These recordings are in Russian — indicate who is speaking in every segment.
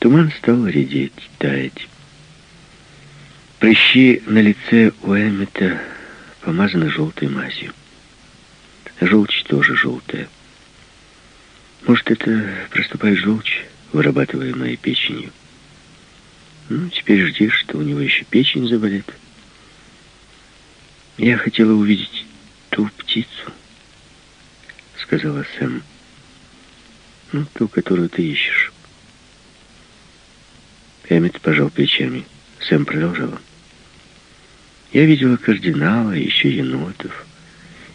Speaker 1: Туман стал редеть, таять. Прыщи на лице у Эммета помазаны желтой мазью. Желчь тоже желтая. Может, это проступает желчь, вырабатываемая печенью. Ну, теперь жди, что у него еще печень заболит. Я хотела увидеть ту птицу, сказала Сэм. Ну, ту, которую ты ищешь. Эммет пожал плечами. Сэм продолжала. Я видела кардинала, еще енотов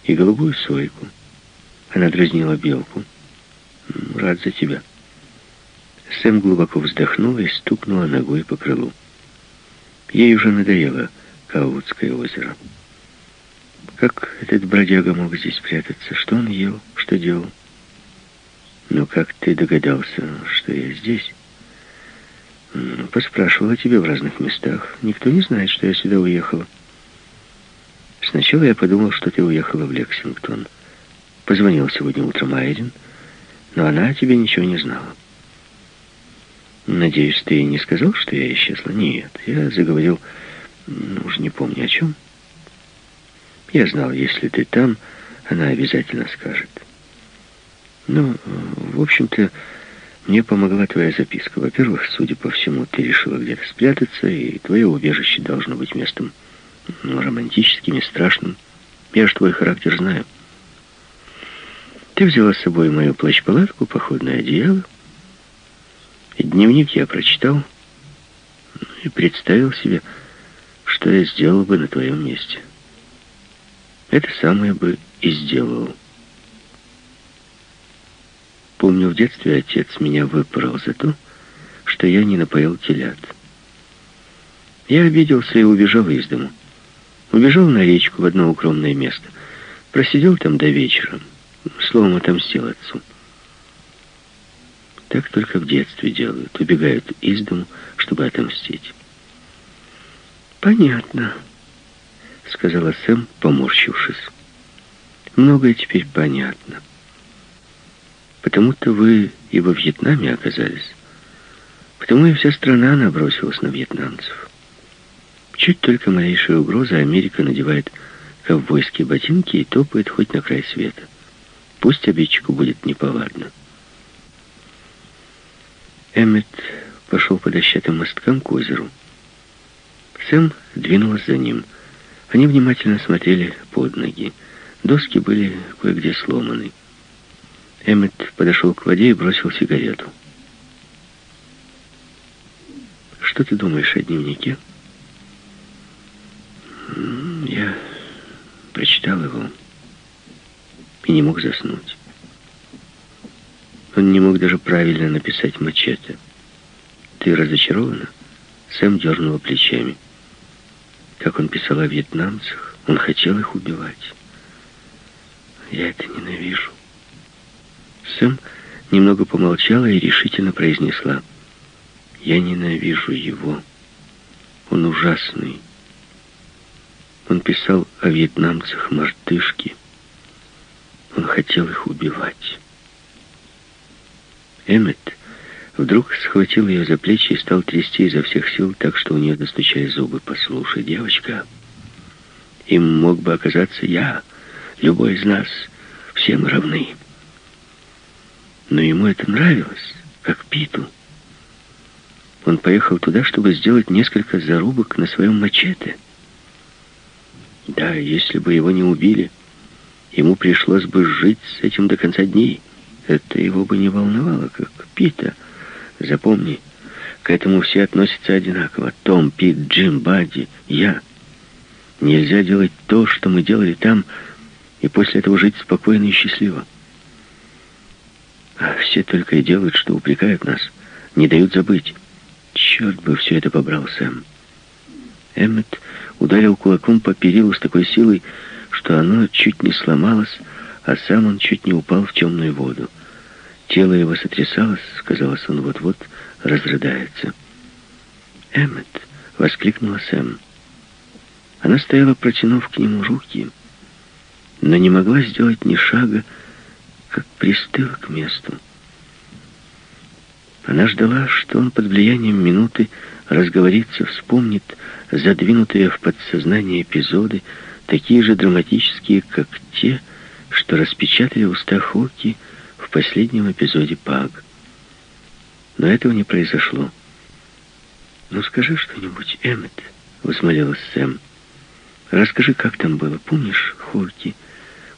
Speaker 1: и голубую сойку. Она дразнила белку. Рад за тебя. Сэм глубоко вздохнула и стукнула ногой по крылу. Ей уже надоело Каутское озеро. Как этот бродяга мог здесь прятаться? Что он ел? Что делал? Ну, как ты догадался, что я здесь? Ну, поспрашивала тебя в разных местах. Никто не знает, что я сюда уехала. Сначала я подумал, что ты уехала в Лексингтон. Позвонил сегодня утром Айден, но она о тебе ничего не знала. Надеюсь, ты не сказал, что я исчезла? Нет, я заговорил, ну, уж не помню о чем. Я знал, если ты там, она обязательно скажет. Ну, в общем-то, мне помогла твоя записка. Во-первых, судя по всему, ты решила где-то спрятаться, и твое убежище должно быть местом ну, романтическим и страшным. Я же твой характер знаю. Ты взяла с собой мою плащ-палатку, походное одеяло, Дневник я прочитал и представил себе, что я сделал бы на твоем месте. Это самое бы и сделал. Помню, в детстве отец меня выпорол за то, что я не напоил телят. Я обиделся и убежал из дому. Убежал на речку в одно укромное место. Просидел там до вечера. Словом, отомстил отцу. Так только в детстве делают. Убегают из дому, чтобы отомстить. «Понятно», — сказала Сэм, поморщившись. «Многое теперь понятно. Потому-то вы и во Вьетнаме оказались. Потому и вся страна набросилась на вьетнамцев. Чуть только малейшая угроза, Америка надевает ковбойские ботинки и топает хоть на край света. Пусть обидчику будет неповадно». Эммет пошел по дощатым мосткам к озеру. Сэм двинулась за ним. Они внимательно смотрели под ноги. Доски были кое-где сломаны. Эммет подошел к воде и бросил сигарету. «Что ты думаешь о дневнике?» «Я прочитал его и не мог заснуть». Он не мог даже правильно написать мачете. «Ты разочарована?» Сэм дернула плечами. Как он писал о вьетнамцах, он хотел их убивать. «Я это ненавижу». Сэм немного помолчала и решительно произнесла. «Я ненавижу его. Он ужасный. Он писал о вьетнамцах мартышки. Он хотел их убивать». Эммет вдруг схватил ее за плечи и стал трясти изо всех сил, так что у нее достучали зубы. «Послушай, девочка, им мог бы оказаться я, любой из нас, все мы равны». Но ему это нравилось, как Питу. Он поехал туда, чтобы сделать несколько зарубок на своем мачете. Да, если бы его не убили, ему пришлось бы жить с этим до конца дней. Это его бы не волновало, как Пита. Запомни, к этому все относятся одинаково. Том, Пит, Джим, Бадди, я. Нельзя делать то, что мы делали там, и после этого жить спокойно и счастливо. А все только и делают, что упрекают нас, не дают забыть. Черт бы все это побрал Сэм. Эммет ударил кулаком по перилу с такой силой, что оно чуть не сломалось, а сам он чуть не упал в темную воду. Тело его сотрясалось, казалось, он вот-вот разрыдается. «Эммет!» — воскликнула Сэм. Она стояла, протянув к нему руки, но не могла сделать ни шага, как пристыла к месту. Она ждала, что он под влиянием минуты разговорится, вспомнит задвинутые в подсознание эпизоды, такие же драматические, как те, что распечатали уста Хоки в последнем эпизоде «Паг». Но этого не произошло. «Ну скажи что-нибудь, Эммет», — возмолилась Сэм. «Расскажи, как там было. Помнишь, Хоки,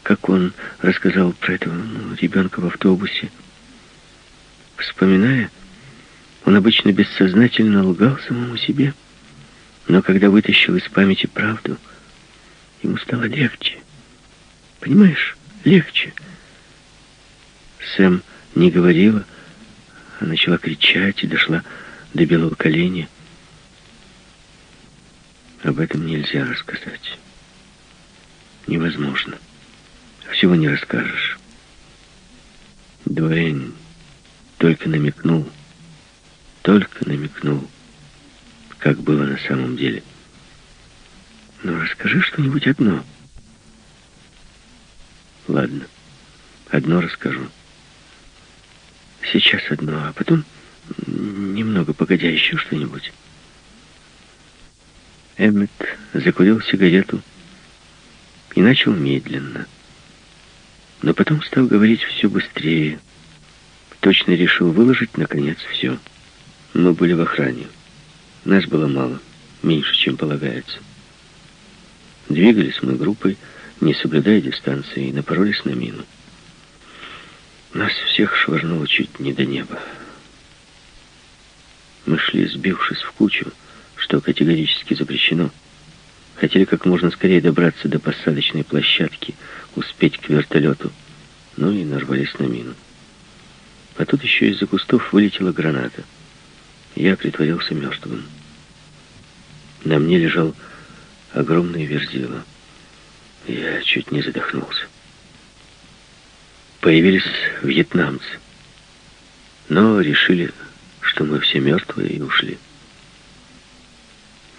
Speaker 1: как он рассказал про этого ну, ребенка в автобусе?» Вспоминая, он обычно бессознательно лгал самому себе, но когда вытащил из памяти правду, ему стало легче. Понимаешь, легче. Сэм не говорила, а начала кричать и дошла до белого коленя. Об этом нельзя рассказать. Невозможно. Всего не расскажешь. Дуэйн только намекнул, только намекнул, как было на самом деле. Ну, расскажи что-нибудь одно. Ладно, одно расскажу. Сейчас одно, а потом немного погодя еще что-нибудь. Эммет закурил сигарету и начал медленно. Но потом стал говорить все быстрее, точно решил выложить, наконец, все. Мы были в охране. Нас было мало, меньше, чем полагается. Двигались мы группой, не соблюдая дистанции, и напоролись на мину. Нас всех швырнуло чуть не до неба. Мы шли, сбившись в кучу, что категорически запрещено. Хотели как можно скорее добраться до посадочной площадки, успеть к вертолету, ну и нарвались на мину. А тут еще из-за кустов вылетела граната. Я притворился мертвым. На мне лежал огромный верзила. Я чуть не задохнулся. Появились вьетнамцы, но решили, что мы все мертвые и ушли.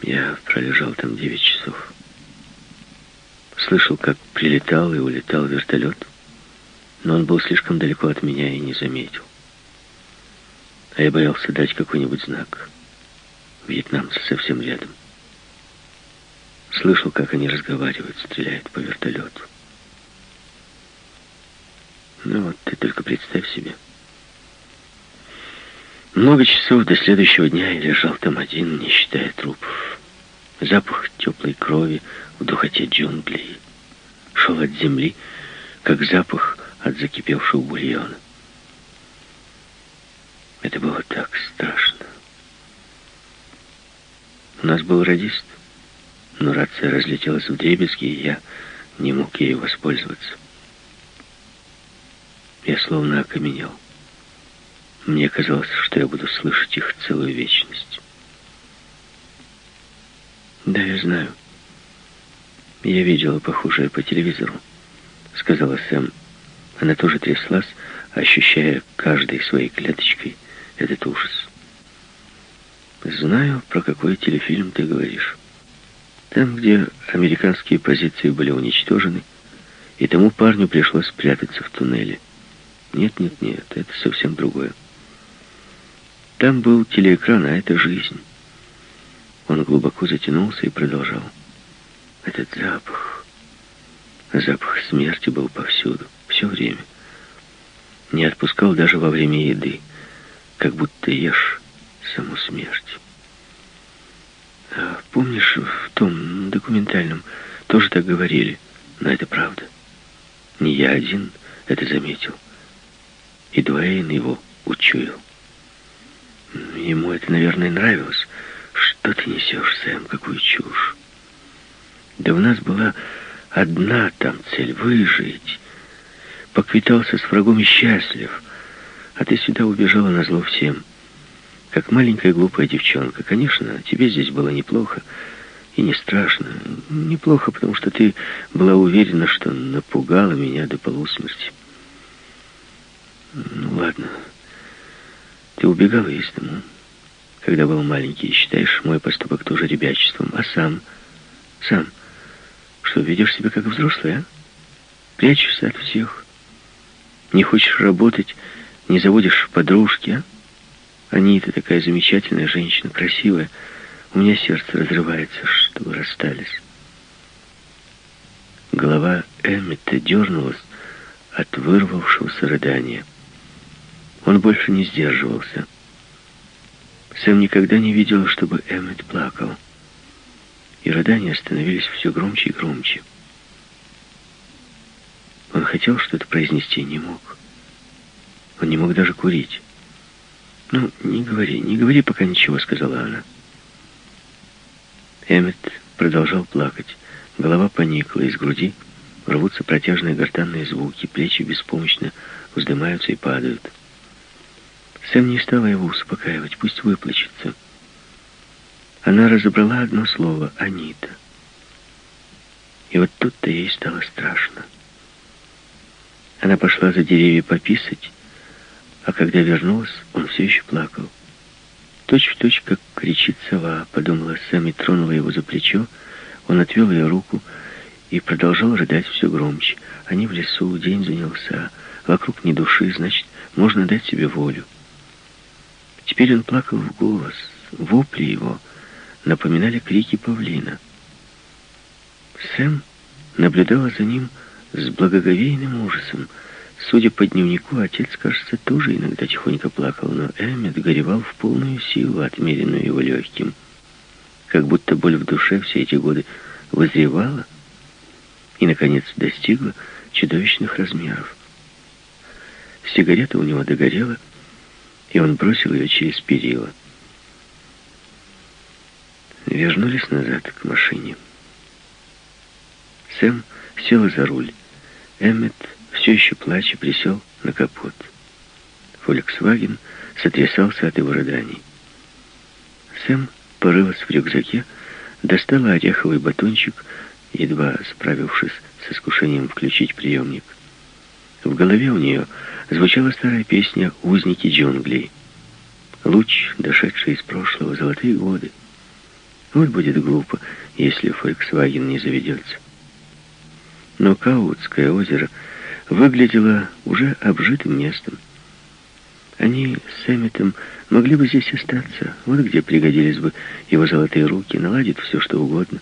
Speaker 1: Я пролежал там девять часов. Слышал, как прилетал и улетал вертолет, но он был слишком далеко от меня и не заметил а я боялся дать какой-нибудь знак. Вьетнамцы совсем рядом. Слышал, как они разговаривают, стреляют по вертолету. Ну вот, ты только представь себе. Много часов до следующего дня я лежал там один, не считая трупов. Запах теплой крови в духоте джунглей шел от земли, как запах от закипевшего бульона. Это было так страшно. У нас был радист, но рация разлетелась в дребезги, и я не мог ею воспользоваться. Я словно окаменел. Мне казалось, что я буду слышать их целую вечность. «Да, я знаю. Я видела похожее по телевизору», — сказала Сэм. Она тоже тряслась, ощущая каждой своей клеточкой — этот ужас. Знаю, про какой телефильм ты говоришь. Там, где американские позиции были уничтожены, и тому парню пришлось спрятаться в туннеле. Нет, нет, нет, это совсем другое. Там был телеэкран, а это жизнь. Он глубоко затянулся и продолжал. Этот запах, запах смерти был повсюду, все время. Не отпускал даже во время еды как будто ешь саму смерть. А помнишь, в том документальном тоже так говорили, но это правда. Не я один это заметил. И Дуэйн его учуял. Ему это, наверное, нравилось. Что ты несешь, Сэм, какую чушь? Да у нас была одна там цель — выжить. Поквитался с врагом и счастлив — а ты сюда убежала на зло всем. Как маленькая глупая девчонка. Конечно, тебе здесь было неплохо и не страшно. Неплохо, потому что ты была уверена, что напугала меня до полусмерти. Ну, ладно. Ты убегала из дому, когда был маленький, считаешь мой поступок тоже ребячеством. А сам? Сам? Что, ведешь себя как взрослый, а? Прячешься от всех. Не хочешь работать, не заводишь подружки, а? Анита такая замечательная женщина, красивая. У меня сердце разрывается, что вы расстались. Голова Эммета дернулась от вырвавшегося рыдания. Он больше не сдерживался. Сэм никогда не видел, чтобы Эммет плакал. И рыдания становились все громче и громче. Он хотел что-то произнести, не мог. Он не мог даже курить. «Ну, не говори, не говори пока ничего», — сказала она. Эммет продолжал плакать. Голова поникла, из груди рвутся протяжные гортанные звуки, плечи беспомощно вздымаются и падают. Сэм не стала его успокаивать, пусть выплачется. Она разобрала одно слово — «Анита». И вот тут-то ей стало страшно. Она пошла за деревья пописать, а когда вернулась, он все еще плакал. Точь в точь, как кричит сова, подумала Сэм и тронула его за плечо. Он отвел ее руку и продолжал рыдать все громче. Они в лесу, день занялся, вокруг ни души, значит, можно дать себе волю. Теперь он плакал в голос. Вопли его напоминали крики павлина. Сэм наблюдала за ним с благоговейным ужасом. Судя по дневнику, отец, кажется, тоже иногда тихонько плакал, но Эммет горевал в полную силу, отмеренную его легким. Как будто боль в душе все эти годы вызревала и, наконец, достигла чудовищных размеров. Сигарета у него догорела, и он бросил ее через перила. Вернулись назад к машине. Сэм сел за руль. Эммет, все еще плача, присел на капот. Фольксваген сотрясался от его рыданий. Сэм порылась в рюкзаке, достала ореховый батончик, едва справившись с искушением включить приемник. В голове у нее звучала старая песня «Узники джунглей». Луч, дошедший из прошлого, золотые годы. Вот будет глупо, если Volkswagen не заведется. Но Каутское озеро выглядело уже обжитым местом. Они с Эмметом могли бы здесь остаться. Вот где пригодились бы его золотые руки, наладить все, что угодно.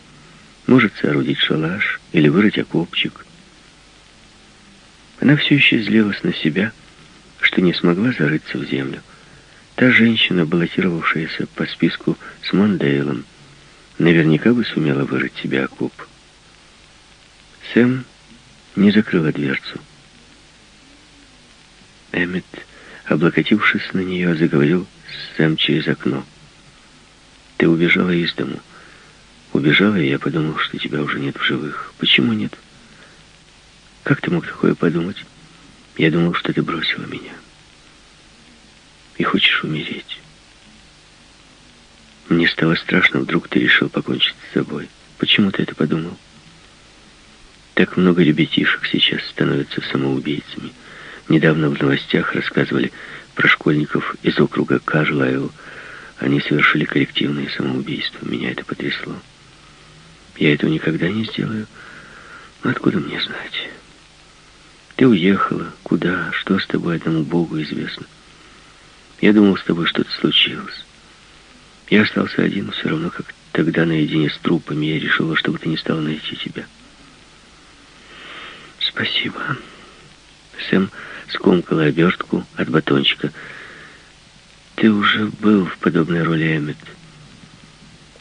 Speaker 1: Может соорудить шалаш или вырыть окопчик. Она все еще злилась на себя, что не смогла зарыться в землю. Та женщина, баллотировавшаяся по списку с Мондейлом, наверняка бы сумела вырыть себе окоп. Сэм не закрыла дверцу. Эммет, облокотившись на нее, заговорил с Сэм через окно. «Ты убежала из дому. Убежала, и я подумал, что тебя уже нет в живых. Почему нет? Как ты мог такое подумать? Я думал, что ты бросила меня. И хочешь умереть. Мне стало страшно, вдруг ты решил покончить с собой. Почему ты это подумал? Так много ребятишек сейчас становятся самоубийцами. Недавно в новостях рассказывали про школьников из округа Кажлайл. Они совершили коллективное самоубийство. Меня это потрясло. Я этого никогда не сделаю. Откуда мне знать? Ты уехала. Куда? Что с тобой? Одному Богу известно. Я думал, с тобой что-то случилось. Я остался один, все равно, как тогда наедине с трупами. Я решила, чтобы ты не стал найти тебя. «Спасибо». Сэм скомкала обертку от батончика. «Ты уже был в подобной роли, Эммет.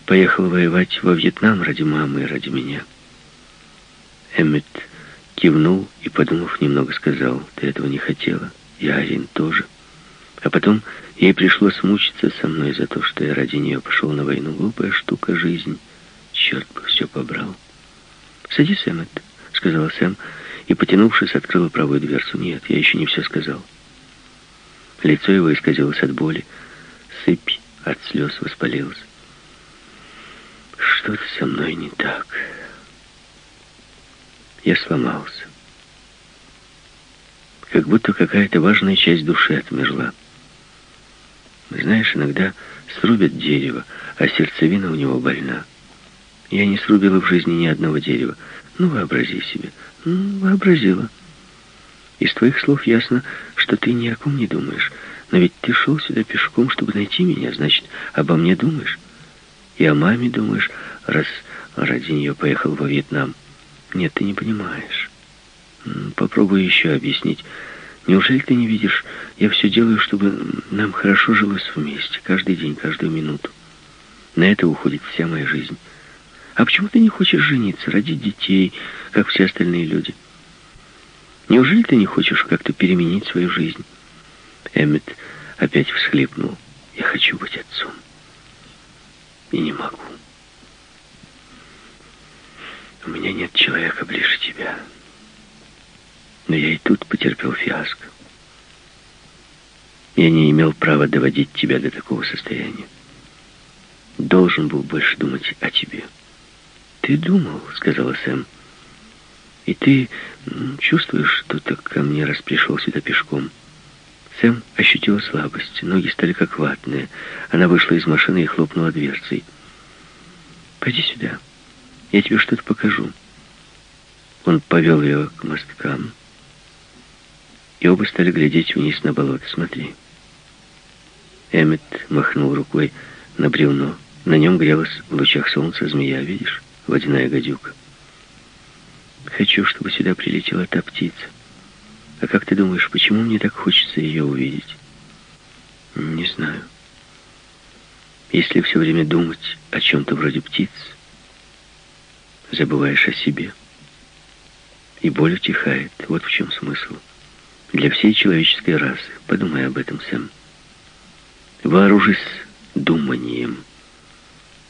Speaker 1: Поехал воевать во Вьетнам ради мамы и ради меня». Эммет кивнул и, подумав, немного сказал, «Ты этого не хотела. Я, Арин, тоже». А потом ей пришлось мучиться со мной за то, что я ради нее пошел на войну. Глупая штука жизнь. Черт бы все побрал. «Садись, Эммет», — сказала Сэм, — и, потянувшись, открыла правую дверцу. Нет, я еще не все сказал. Лицо его исказилось от боли, сыпь от слез воспалилась. Что-то со мной не так. Я сломался. Как будто какая-то важная часть души отмерла. Знаешь, иногда срубят дерево, а сердцевина у него больна. Я не срубила в жизни ни одного дерева. Ну, вообрази себе. Ну, вообразила. Из твоих слов ясно, что ты ни о ком не думаешь. Но ведь ты шел сюда пешком, чтобы найти меня, значит, обо мне думаешь. И о маме думаешь, раз ради нее поехал во Вьетнам. Нет, ты не понимаешь. Попробуй еще объяснить. Неужели ты не видишь, я все делаю, чтобы нам хорошо жилось вместе, каждый день, каждую минуту. На это уходит вся моя жизнь. А почему ты не хочешь жениться, родить детей, как все остальные люди? Неужели ты не хочешь как-то переменить свою жизнь? Эммет опять всхлипнул. Я хочу быть отцом. И не могу. У меня нет человека ближе тебя. Но я и тут потерпел фиаско. Я не имел права доводить тебя до такого состояния. Должен был больше думать о тебе. Ты думал, сказала Сэм. И ты чувствуешь, что так ко мне раз пришел сюда пешком. Сэм ощутила слабость. Ноги стали как ватные. Она вышла из машины и хлопнула дверцей. «Пойди сюда. Я тебе что-то покажу». Он повел ее к мосткам. И оба стали глядеть вниз на болото. «Смотри». Эммет махнул рукой на бревно. На нем грелась в лучах солнца змея, видишь? Водяная гадюка. Хочу, чтобы сюда прилетела та птица. А как ты думаешь, почему мне так хочется ее увидеть? Не знаю. Если все время думать о чем-то вроде птиц, забываешь о себе. И боль утихает. Вот в чем смысл. Для всей человеческой расы. Подумай об этом, Сэм. Вооружись думанием.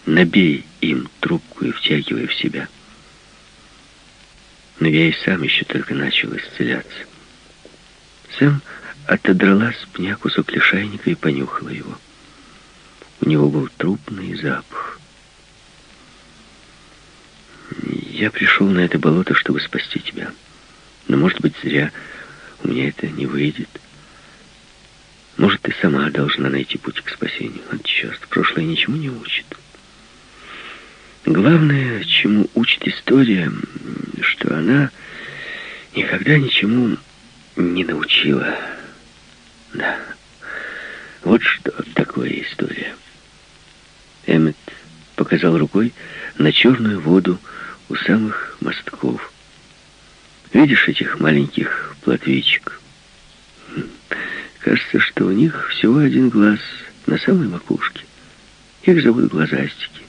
Speaker 1: Набей им трубку и втягивай в себя. Но я и сам еще только начал исцеляться. Сэм отодрала с пня кусок лишайника и понюхала его. У него был трупный запах. Я пришел на это болото, чтобы спасти тебя. Но, может быть, зря у меня это не выйдет. Может, ты сама должна найти путь к спасению. От черт, прошлое ничему не учит. Главное, чему учит история, что она никогда ничему не научила. Да, вот что такое история. Эммет показал рукой на черную воду у самых мостков. Видишь этих маленьких плотвичек? Кажется, что у них всего один глаз на самой макушке. Их зовут глазастики.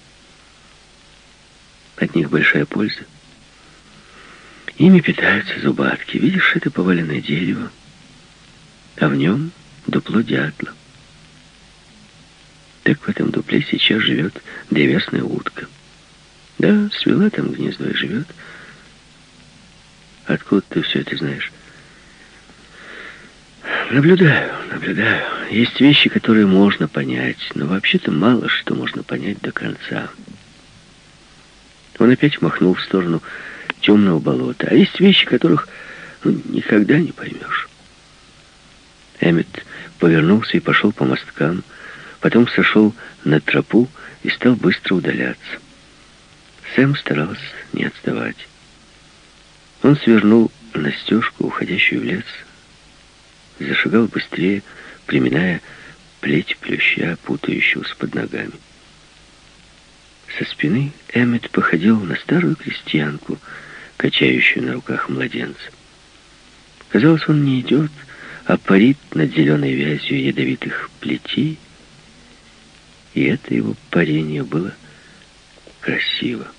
Speaker 1: От них большая польза. Ими питаются зубатки. Видишь, это поваленное дерево, а в нем дупло дятла. Так в этом дупле сейчас живет древесная утка. Да, свела там гнездо и живет. Откуда ты все это знаешь? Наблюдаю, наблюдаю. Есть вещи, которые можно понять, но вообще-то мало что можно понять до конца. Он опять махнул в сторону темного болота. А есть вещи, которых ну, никогда не поймешь. Эммет повернулся и пошел по мосткам, потом сошел на тропу и стал быстро удаляться. Сэм старался не отставать. Он свернул на стежку, уходящую в лес, зашагал быстрее, приминая плеть плюща, путающегося под ногами. Со спины Эммет походил на старую крестьянку, качающую на руках младенца. Казалось, он не идет, а парит над зеленой вязью ядовитых плетей, и это его парение было красиво.